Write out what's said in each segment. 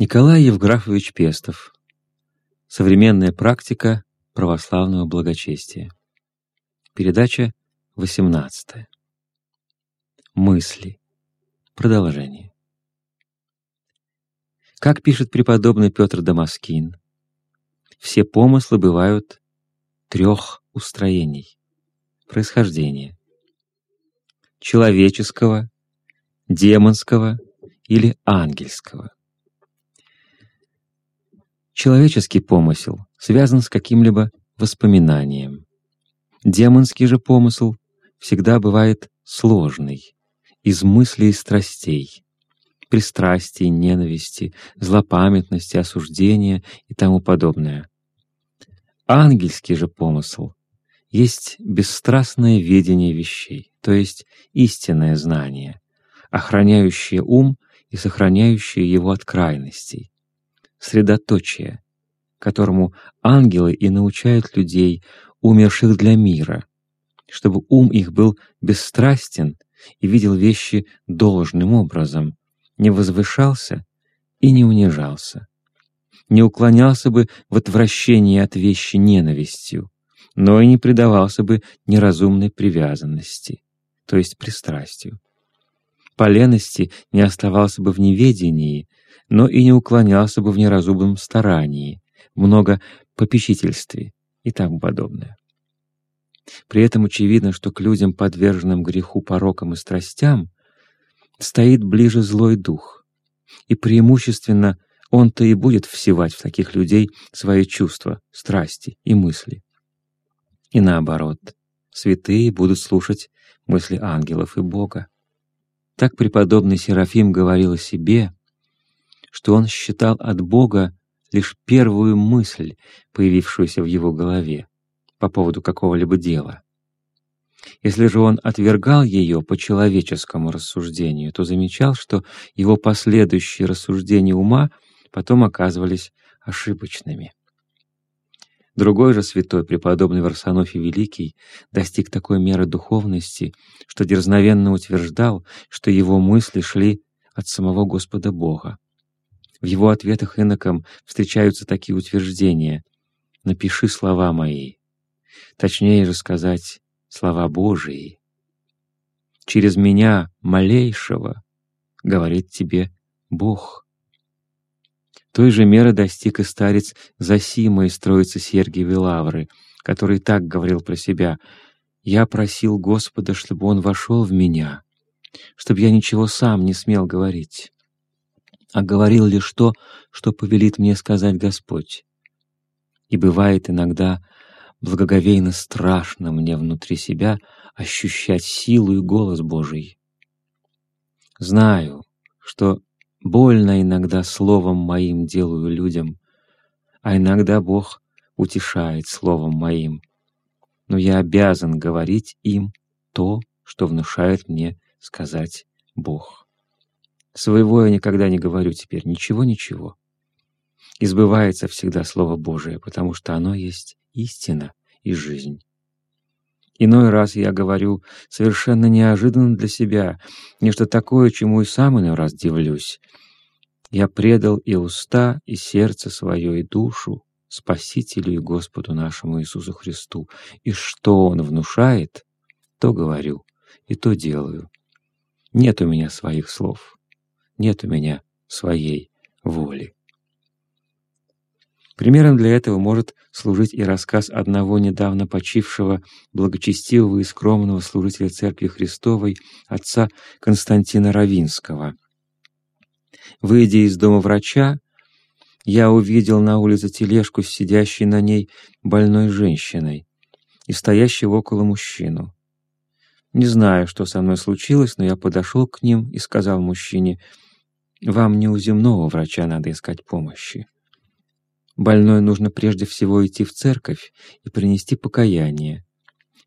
Николай Евграфович Пестов. Современная практика православного благочестия. Передача 18. Мысли. Продолжение. Как пишет преподобный Петр Дамаскин, все помыслы бывают трех устроений происхождения — человеческого, демонского или ангельского. Человеческий помысел связан с каким-либо воспоминанием. Демонский же помысел всегда бывает сложный, из мыслей и страстей, пристрастий, ненависти, злопамятности, осуждения и тому подобное. Ангельский же помысл есть бесстрастное видение вещей, то есть истинное знание, охраняющее ум и сохраняющее его от крайностей, средоточие, которому ангелы и научают людей, умерших для мира, чтобы ум их был бесстрастен и видел вещи должным образом, не возвышался и не унижался, не уклонялся бы в отвращении от вещи ненавистью, но и не предавался бы неразумной привязанности, то есть пристрастию. По лености не оставался бы в неведении, но и не уклонялся бы в неразумном старании, много попечительстве и тому подобное. При этом очевидно, что к людям, подверженным греху, порокам и страстям, стоит ближе злой дух, и преимущественно он-то и будет всевать в таких людей свои чувства, страсти и мысли. И наоборот, святые будут слушать мысли ангелов и Бога. Так преподобный Серафим говорил о себе, что он считал от Бога лишь первую мысль, появившуюся в его голове по поводу какого-либо дела. Если же он отвергал ее по человеческому рассуждению, то замечал, что его последующие рассуждения ума потом оказывались ошибочными. Другой же святой, преподобный Варсонофий Великий, достиг такой меры духовности, что дерзновенно утверждал, что его мысли шли от самого Господа Бога. В его ответах инокам встречаются такие утверждения «напиши слова мои», точнее же сказать «слова Божии». «Через меня, малейшего, говорит тебе Бог». Той же меры достиг и старец Засима из Троицы Сергиевой Лавры, который так говорил про себя «Я просил Господа, чтобы Он вошел в меня, чтобы я ничего сам не смел говорить, а говорил лишь то, что повелит мне сказать Господь. И бывает иногда благоговейно страшно мне внутри себя ощущать силу и голос Божий. Знаю, что Больно иногда словом моим делаю людям, а иногда Бог утешает словом моим. Но я обязан говорить им то, что внушает мне сказать Бог. Своего я никогда не говорю теперь, ничего-ничего. Избывается всегда Слово Божие, потому что оно есть истина и жизнь. Иной раз я говорю совершенно неожиданно для себя, нечто такое, чему и сам иной раз дивлюсь. Я предал и уста, и сердце свое, и душу Спасителю и Господу нашему Иисусу Христу. И что Он внушает, то говорю, и то делаю. Нет у меня своих слов, нет у меня своей воли. Примером для этого может служить и рассказ одного недавно почившего благочестивого и скромного служителя Церкви Христовой отца Константина Равинского. Выйдя из дома врача, я увидел на улице тележку с сидящей на ней больной женщиной и стоящего около мужчину. Не знаю, что со мной случилось, но я подошел к ним и сказал мужчине, «Вам не у земного врача надо искать помощи. Больной нужно прежде всего идти в церковь и принести покаяние,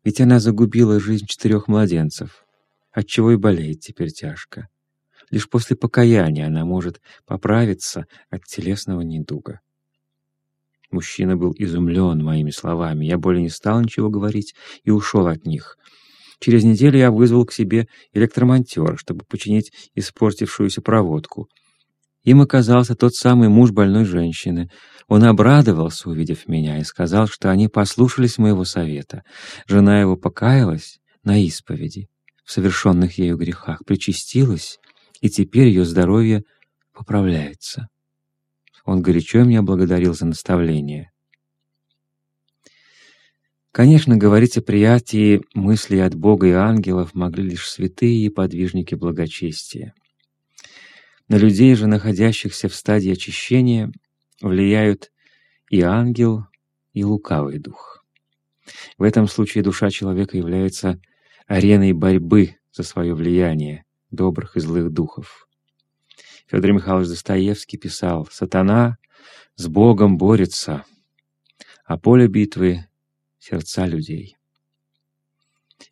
ведь она загубила жизнь четырех младенцев, отчего и болеет теперь тяжко. Лишь после покаяния она может поправиться от телесного недуга. Мужчина был изумлен моими словами. Я более не стал ничего говорить и ушел от них. Через неделю я вызвал к себе электромонтера, чтобы починить испортившуюся проводку. Им оказался тот самый муж больной женщины. Он обрадовался, увидев меня, и сказал, что они послушались моего совета. Жена его покаялась на исповеди в совершенных ею грехах, причастилась, и теперь ее здоровье поправляется. Он горячо меня благодарил за наставление. Конечно, говорить о приятии мыслей от Бога и ангелов могли лишь святые и подвижники благочестия. На людей же, находящихся в стадии очищения, влияют и ангел, и лукавый дух. В этом случае душа человека является ареной борьбы за свое влияние добрых и злых духов. Федор Михайлович Достоевский писал «Сатана с Богом борется, а поле битвы — сердца людей».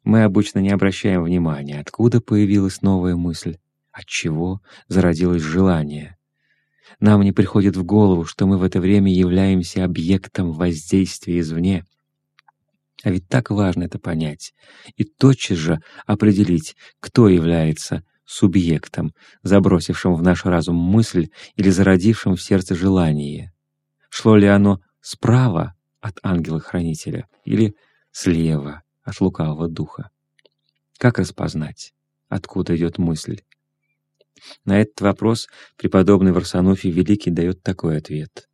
Мы обычно не обращаем внимания, откуда появилась новая мысль, от чего зародилось желание. Нам не приходит в голову, что мы в это время являемся объектом воздействия извне. А ведь так важно это понять и тотчас же определить, кто является субъектом, забросившим в наш разум мысль или зародившим в сердце желание. Шло ли оно справа от ангела-хранителя или слева от лукавого духа? Как распознать, откуда идет мысль? На этот вопрос преподобный Варсонофий Великий дает такой ответ.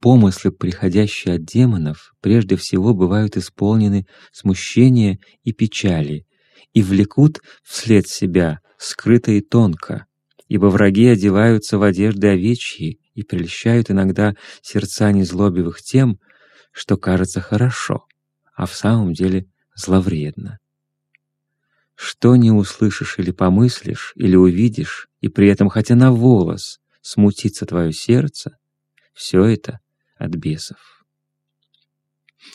Помыслы, приходящие от демонов, прежде всего бывают исполнены смущения и печали и влекут вслед себя скрыто и тонко, ибо враги одеваются в одежды овечьи и прельщают иногда сердца незлобивых тем, что кажется хорошо, а в самом деле зловредно. Что не услышишь или помыслишь, или увидишь, и при этом хотя на волос смутится твое сердце, все это от бесов.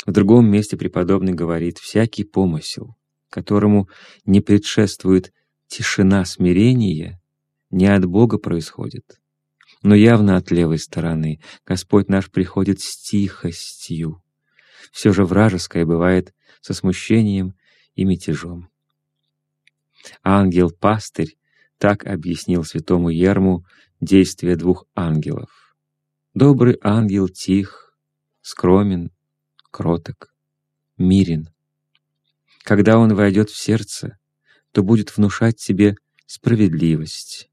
В другом месте преподобный говорит «всякий помысел, которому не предшествует тишина смирения, не от Бога происходит, но явно от левой стороны. Господь наш приходит с тихостью. Все же вражеское бывает со смущением и мятежом. Ангел-пастырь так объяснил святому Ерму действия двух ангелов. Добрый ангел тих, скромен, кроток, мирен. Когда он войдет в сердце, то будет внушать себе справедливость,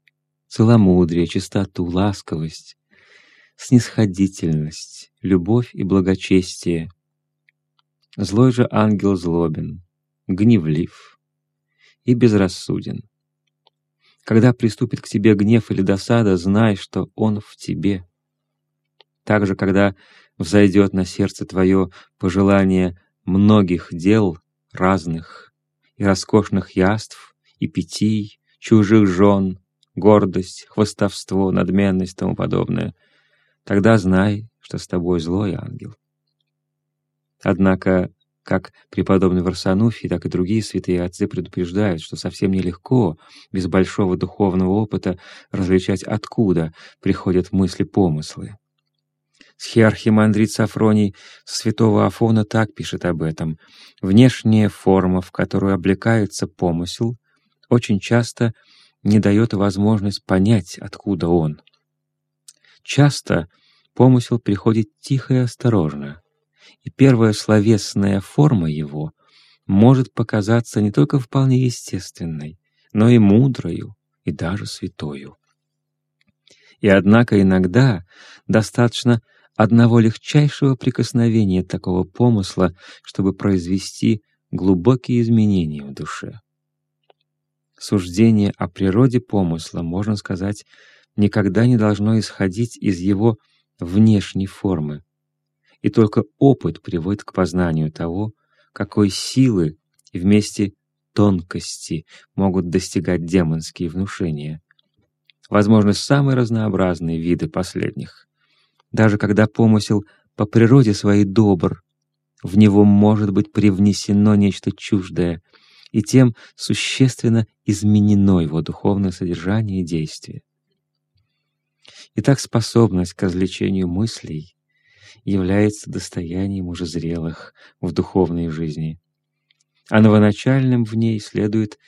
целомудрие, чистоту, ласковость, снисходительность, любовь и благочестие. Злой же ангел злобен, гневлив, и безрассуден. Когда приступит к тебе гнев или досада, знай, что он в тебе. Также, когда взойдет на сердце твое пожелание многих дел разных и роскошных яств и питий, чужих жен, гордость, хвостовство, надменность и тому подобное, тогда знай, что с тобой злой ангел. Однако как преподобный Варсануфий, так и другие святые отцы предупреждают, что совсем нелегко, без большого духовного опыта, различать, откуда приходят мысли-помыслы. Схиархимандрит Сафроний святого Афона так пишет об этом. «Внешняя форма, в которую облекается помысел, очень часто не дает возможность понять, откуда он. Часто помысел приходит тихо и осторожно, и первая словесная форма его может показаться не только вполне естественной, но и мудрою, и даже святою. И однако иногда достаточно одного легчайшего прикосновения такого помысла, чтобы произвести глубокие изменения в душе. Суждение о природе помысла, можно сказать, никогда не должно исходить из его внешней формы, и только опыт приводит к познанию того, какой силы и вместе тонкости могут достигать демонские внушения. Возможно, самые разнообразные виды последних. Даже когда помысел по природе своей добр, в него может быть привнесено нечто чуждое, и тем существенно изменено его духовное содержание и действие. Итак, способность к развлечению мыслей является достоянием уже зрелых в духовной жизни, а новоначальным в ней следует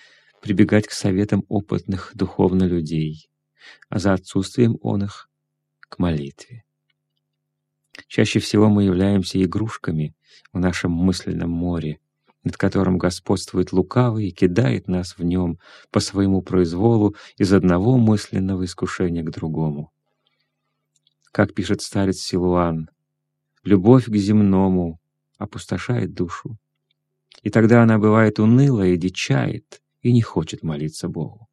прибегать к советам опытных духовно людей, а за отсутствием он их — к молитве. Чаще всего мы являемся игрушками в нашем мысленном море, над которым господствует лукавый и кидает нас в нем по своему произволу из одного мысленного искушения к другому. Как пишет старец Силуан, «Любовь к земному опустошает душу, и тогда она бывает уныла и дичает, и не хочет молиться Богу.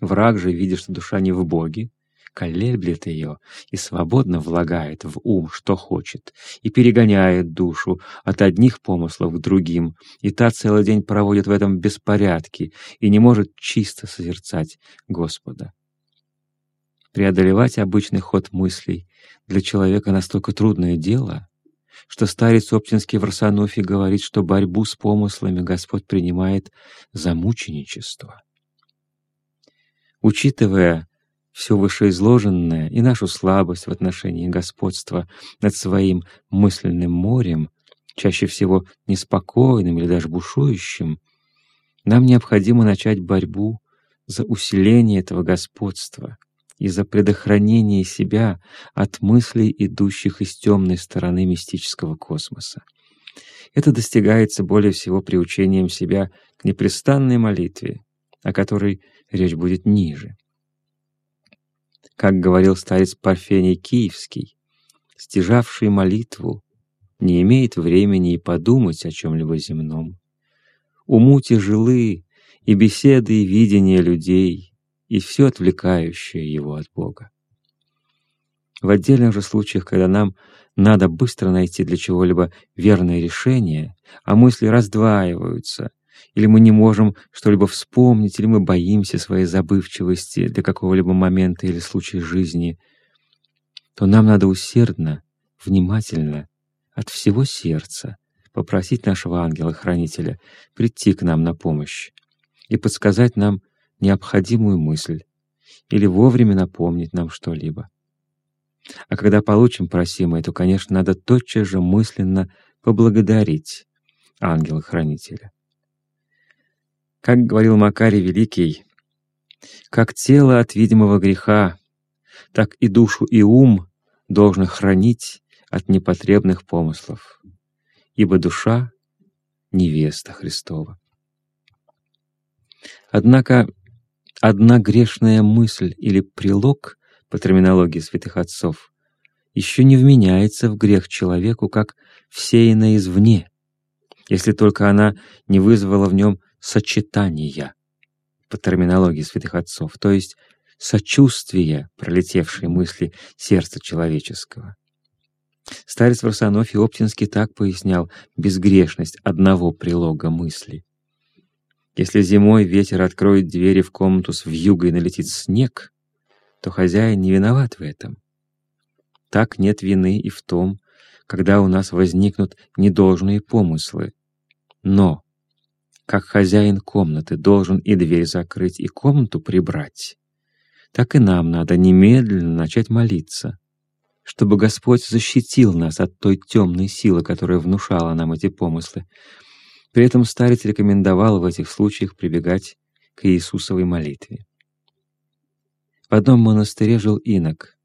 Враг же, видя, что душа не в Боге, колеблет ее и свободно влагает в ум, что хочет, и перегоняет душу от одних помыслов к другим, и та целый день проводит в этом беспорядке и не может чисто созерцать Господа. Преодолевать обычный ход мыслей для человека настолько трудное дело, что старец Оптинский в Росонофе говорит, что борьбу с помыслами Господь принимает за мученичество. Учитывая все вышеизложенное и нашу слабость в отношении господства над своим мысленным морем, чаще всего неспокойным или даже бушующим, нам необходимо начать борьбу за усиление этого господства и за предохранение себя от мыслей, идущих из темной стороны мистического космоса. Это достигается более всего приучением себя к непрестанной молитве, о которой речь будет ниже. Как говорил старец Парфений Киевский, стяжавший молитву не имеет времени и подумать о чем-либо земном. Уму тяжелы и беседы и видения людей, и все отвлекающее его от Бога. В отдельных же случаях, когда нам надо быстро найти для чего-либо верное решение, а мысли раздваиваются, или мы не можем что-либо вспомнить, или мы боимся своей забывчивости для какого-либо момента или случая жизни, то нам надо усердно, внимательно, от всего сердца попросить нашего ангела-хранителя прийти к нам на помощь и подсказать нам необходимую мысль или вовремя напомнить нам что-либо. А когда получим просимое, то, конечно, надо тотчас же мысленно поблагодарить ангела-хранителя. Как говорил Макарий Великий, как тело от видимого греха, так и душу и ум должно хранить от непотребных помыслов, ибо душа — невеста Христова. Однако одна грешная мысль или прилог по терминологии святых отцов еще не вменяется в грех человеку, как всеянная извне, если только она не вызвала в нем сочетания по терминологии святых отцов, то есть сочувствия пролетевшей мысли сердца человеческого. Старец Варсонофий Оптинский так пояснял безгрешность одного прилога мысли. Если зимой ветер откроет двери в комнату с вьюгой налетит снег, то хозяин не виноват в этом. Так нет вины и в том, когда у нас возникнут недолжные помыслы. Но, как хозяин комнаты должен и дверь закрыть, и комнату прибрать, так и нам надо немедленно начать молиться, чтобы Господь защитил нас от той темной силы, которая внушала нам эти помыслы, при этом старец рекомендовал в этих случаях прибегать к Иисусовой молитве. В одном монастыре жил инок,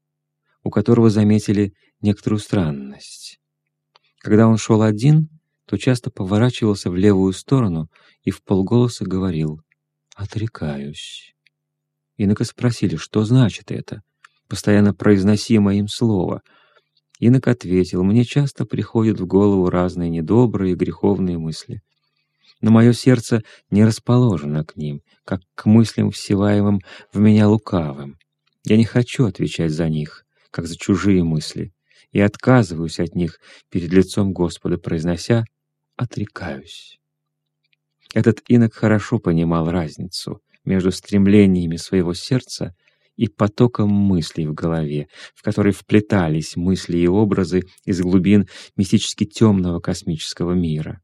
у которого заметили некоторую странность. Когда он шел один, то часто поворачивался в левую сторону и в полголоса говорил «Отрекаюсь». Инока спросили, что значит это, постоянно произносимое им слово. Инок ответил, «Мне часто приходят в голову разные недобрые греховные мысли но мое сердце не расположено к ним, как к мыслям, всеваемым в меня лукавым. Я не хочу отвечать за них, как за чужие мысли, и отказываюсь от них перед лицом Господа, произнося «отрекаюсь». Этот инок хорошо понимал разницу между стремлениями своего сердца и потоком мыслей в голове, в который вплетались мысли и образы из глубин мистически темного космического мира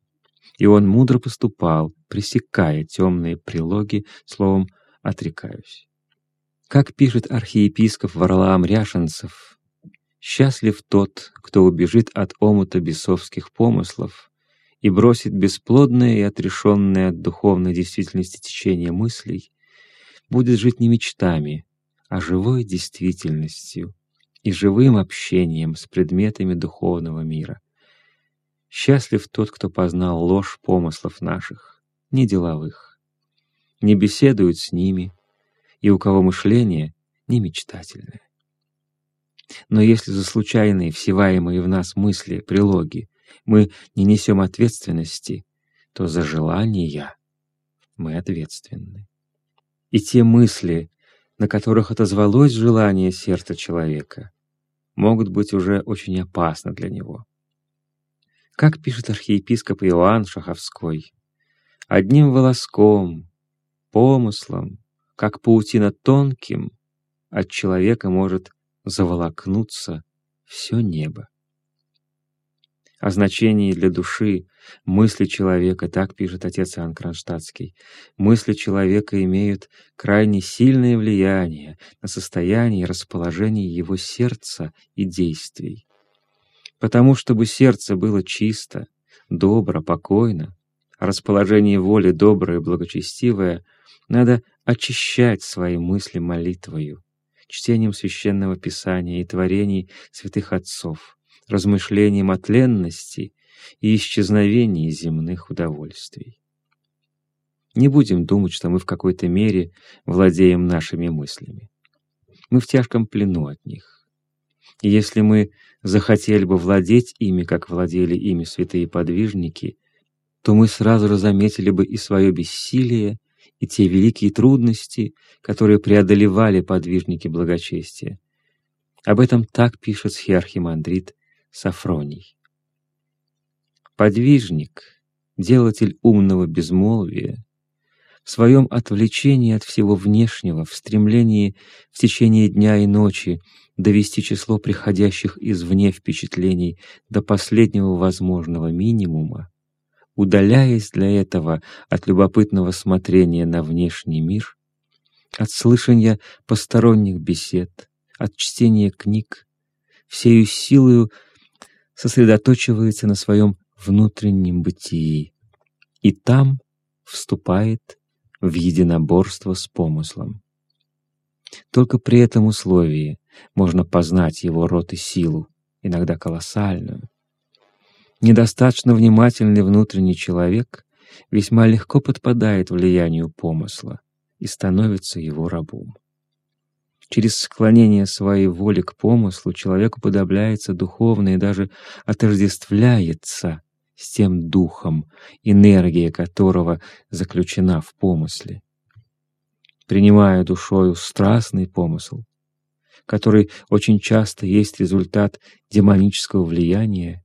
и он мудро поступал, пресекая темные прилоги словом «отрекаюсь». Как пишет архиепископ Варлаам Ряшенцев, «Счастлив тот, кто убежит от омута бесовских помыслов и бросит бесплодное и отрешенное от духовной действительности течение мыслей, будет жить не мечтами, а живой действительностью и живым общением с предметами духовного мира. Счастлив тот, кто познал ложь помыслов наших, не деловых, не беседует с ними, и у кого мышление не мечтательное. Но если за случайные, всеваемые в нас мысли, прилоги, мы не несем ответственности, то за желания мы ответственны. И те мысли, на которых отозвалось желание сердца человека, могут быть уже очень опасны для него. Как пишет архиепископ Иоанн Шаховской, «Одним волоском, помыслом, как паутина тонким, от человека может заволокнуться все небо. О значении для души мысли человека, так пишет отец Иоанн Кронштадтский, мысли человека имеют крайне сильное влияние на состояние и расположение его сердца и действий. Потому, чтобы сердце было чисто, добро, покойно, а расположение воли доброе и благочестивое, надо очищать свои мысли молитвою, чтением священного писания и творений святых отцов, размышлением о тленности и исчезновении земных удовольствий. Не будем думать, что мы в какой-то мере владеем нашими мыслями. Мы в тяжком плену от них. И если мы захотели бы владеть ими, как владели ими святые подвижники, то мы сразу же заметили бы и свое бессилие, и те великие трудности, которые преодолевали подвижники благочестия. Об этом так пишет схиархимандрит Сафроний. Подвижник, делатель умного безмолвия, в своем отвлечении от всего внешнего, в стремлении в течение дня и ночи довести число приходящих извне впечатлений до последнего возможного минимума, удаляясь для этого от любопытного смотрения на внешний мир, от слышания посторонних бесед, от чтения книг, всею силою сосредоточивается на своем внутреннем бытии и там вступает в единоборство с помыслом. Только при этом условии можно познать его род и силу, иногда колоссальную. Недостаточно внимательный внутренний человек весьма легко подпадает влиянию помысла и становится его рабом. Через склонение своей воли к помыслу человек уподобляется духовно и даже отождествляется с тем духом, энергия которого заключена в помысле. Принимая душою страстный помысл, который очень часто есть результат демонического влияния,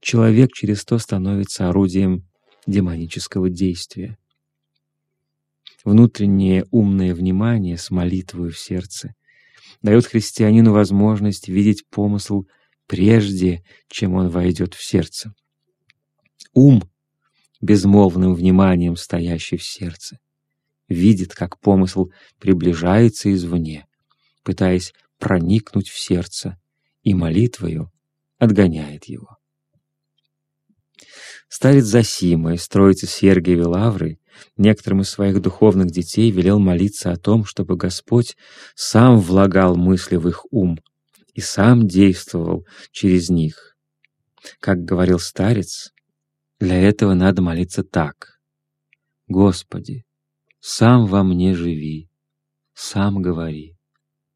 человек через то становится орудием демонического действия внутреннее умное внимание с молитвой в сердце дает христианину возможность видеть помысл прежде, чем он войдет в сердце. Ум, безмолвным вниманием стоящий в сердце, видит, как помысл приближается извне, пытаясь проникнуть в сердце, и молитвою отгоняет его. Старец Зосима из Троицы Сергиевой Лавры некоторым из своих духовных детей велел молиться о том, чтобы Господь сам влагал мысли в их ум и сам действовал через них. Как говорил старец, для этого надо молиться так. «Господи, сам во мне живи, сам говори,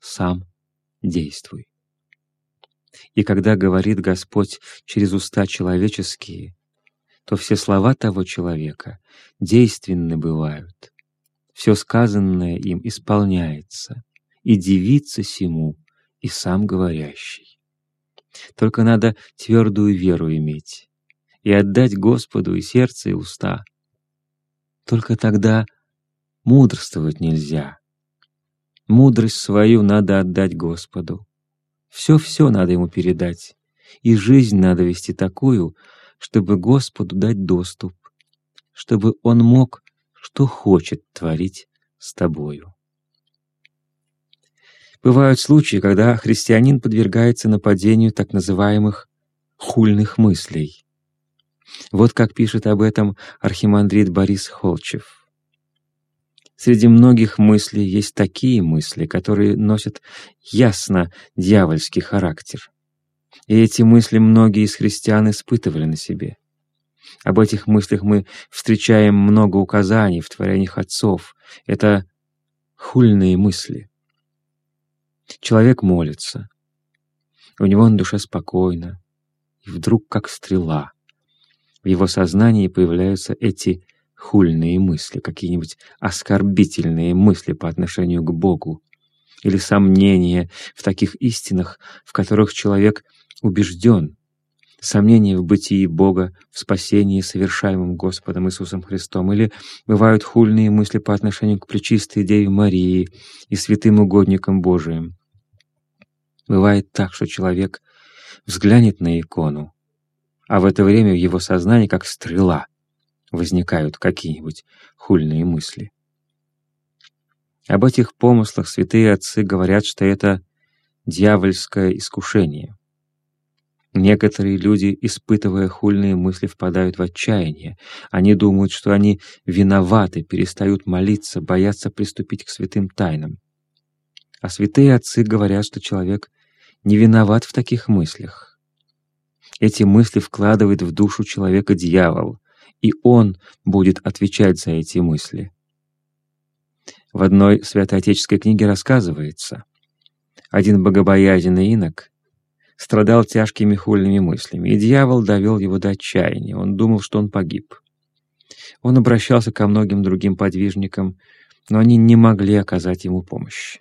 сам действуй». И когда говорит Господь через уста человеческие, то все слова того человека действенны бывают. Все сказанное им исполняется, и дивится сему, и сам говорящий. Только надо твердую веру иметь и отдать Господу и сердце, и уста. Только тогда мудрствовать нельзя. Мудрость свою надо отдать Господу. Все-все надо Ему передать, и жизнь надо вести такую, чтобы Господу дать доступ, чтобы Он мог, что хочет, творить с тобою. Бывают случаи, когда христианин подвергается нападению так называемых хульных мыслей. Вот как пишет об этом архимандрит Борис Холчев. Среди многих мыслей есть такие мысли, которые носят ясно дьявольский характер. И эти мысли многие из христиан испытывали на себе. Об этих мыслях мы встречаем много указаний в творениях отцов. Это хульные мысли. Человек молится. У него на душе спокойно. И вдруг, как стрела, в его сознании появляются эти хульные мысли, какие-нибудь оскорбительные мысли по отношению к Богу, или сомнения в таких истинах, в которых человек убежден, сомнения в бытии Бога, в спасении, совершаемом Господом Иисусом Христом, или бывают хульные мысли по отношению к Пречистой Деве Марии и святым угодникам Божиим. Бывает так, что человек взглянет на икону, а в это время в его сознании, как стрела, возникают какие-нибудь хульные мысли. Об этих помыслах святые отцы говорят, что это дьявольское искушение. Некоторые люди, испытывая хульные мысли, впадают в отчаяние. Они думают, что они виноваты, перестают молиться, боятся приступить к святым тайнам. А святые отцы говорят, что человек не виноват в таких мыслях. Эти мысли вкладывает в душу человека дьявол, и он будет отвечать за эти мысли. В одной святоотеческой книге рассказывается, один богобоязненный инок страдал тяжкими хульными мыслями, и дьявол довел его до отчаяния. Он думал, что он погиб. Он обращался ко многим другим подвижникам, но они не могли оказать ему помощь.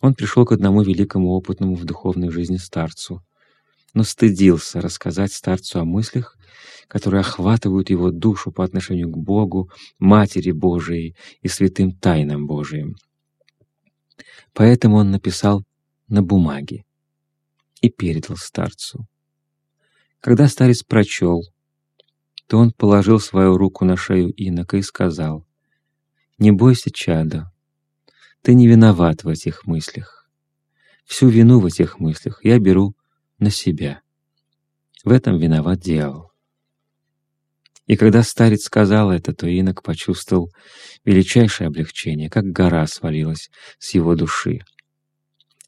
Он пришел к одному великому опытному в духовной жизни старцу, но стыдился рассказать старцу о мыслях, которые охватывают его душу по отношению к Богу, Матери Божией и святым тайнам Божиим. Поэтому он написал на бумаге и передал старцу. Когда старец прочел, то он положил свою руку на шею инока и сказал, «Не бойся, чадо, ты не виноват в этих мыслях. Всю вину в этих мыслях я беру на себя. В этом виноват дьявол». И когда старец сказал это, то инок почувствовал величайшее облегчение, как гора свалилась с его души.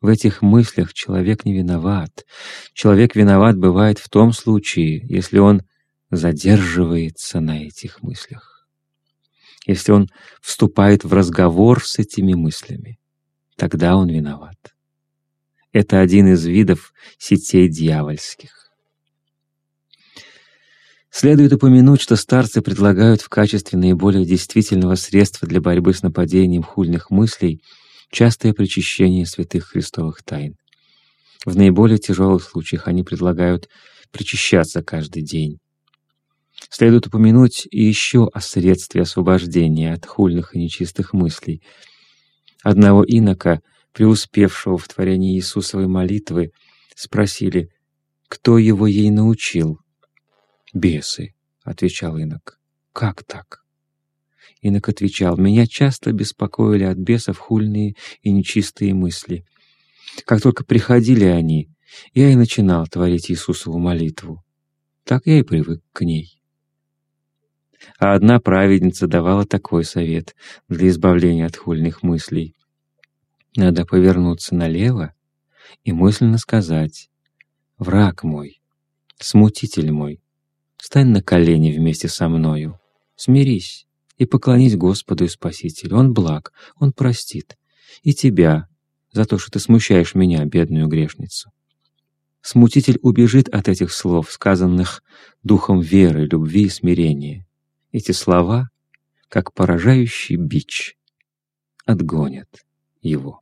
В этих мыслях человек не виноват. Человек виноват бывает в том случае, если он задерживается на этих мыслях. Если он вступает в разговор с этими мыслями, тогда он виноват. Это один из видов сетей дьявольских. Следует упомянуть, что старцы предлагают в качестве наиболее действительного средства для борьбы с нападением хульных мыслей — частое причащение святых христовых тайн. В наиболее тяжелых случаях они предлагают причащаться каждый день. Следует упомянуть и еще о средстве освобождения от хульных и нечистых мыслей. Одного инока, преуспевшего в творении Иисусовой молитвы, спросили, кто его ей научил. «Бесы», — отвечал инок. «Как так?» Инок отвечал, «Меня часто беспокоили от бесов хульные и нечистые мысли. Как только приходили они, я и начинал творить Иисусову молитву. Так я и привык к ней». А одна праведница давала такой совет для избавления от хульных мыслей. Надо повернуться налево и мысленно сказать «Враг мой, смутитель мой, стань на колени вместе со мною, смирись, и поклонись Господу и Спасителю. Он благ, Он простит. И тебя за то, что ты смущаешь меня, бедную грешницу. Смутитель убежит от этих слов, сказанных духом веры, любви и смирения. Эти слова, как поражающий бич, отгонят его.